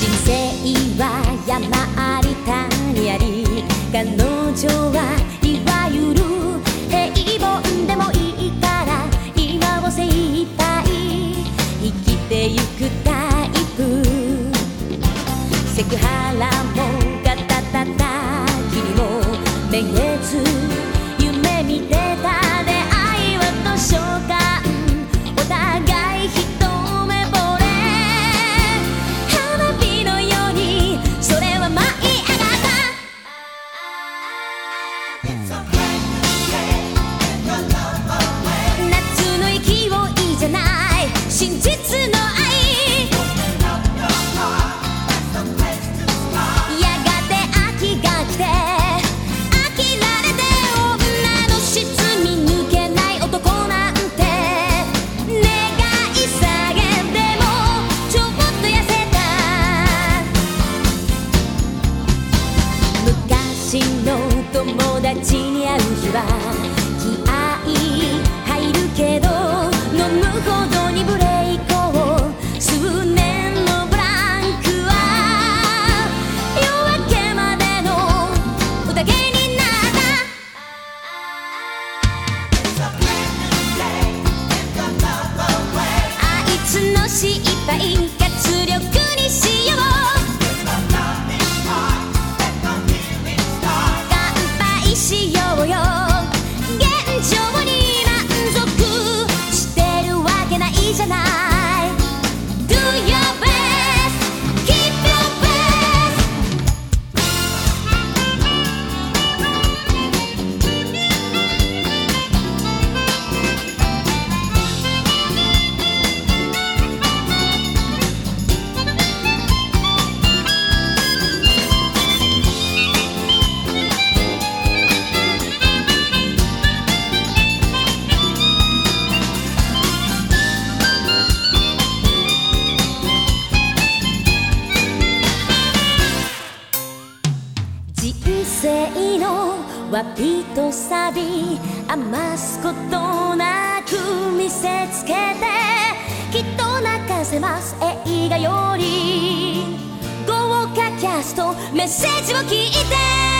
人生は山あり谷あり彼女はいわゆる平凡でもいいから今を精一杯生きてゆくタイプセクハラもガタタタ君もめげず昔の友達に会う日は気合入るけど飲むほどにブレイクを数年のブランクは夜明けまでの宴になったあいつの失敗活力に生のわびとさび余すことなく見せつけてきっと泣かせます映画より豪華キャストメッセージを聞いて